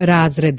razred